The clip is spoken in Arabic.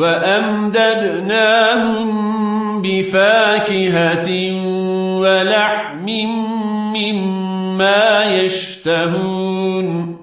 وأمددناهم بفاكهة ولحم مما يشتهون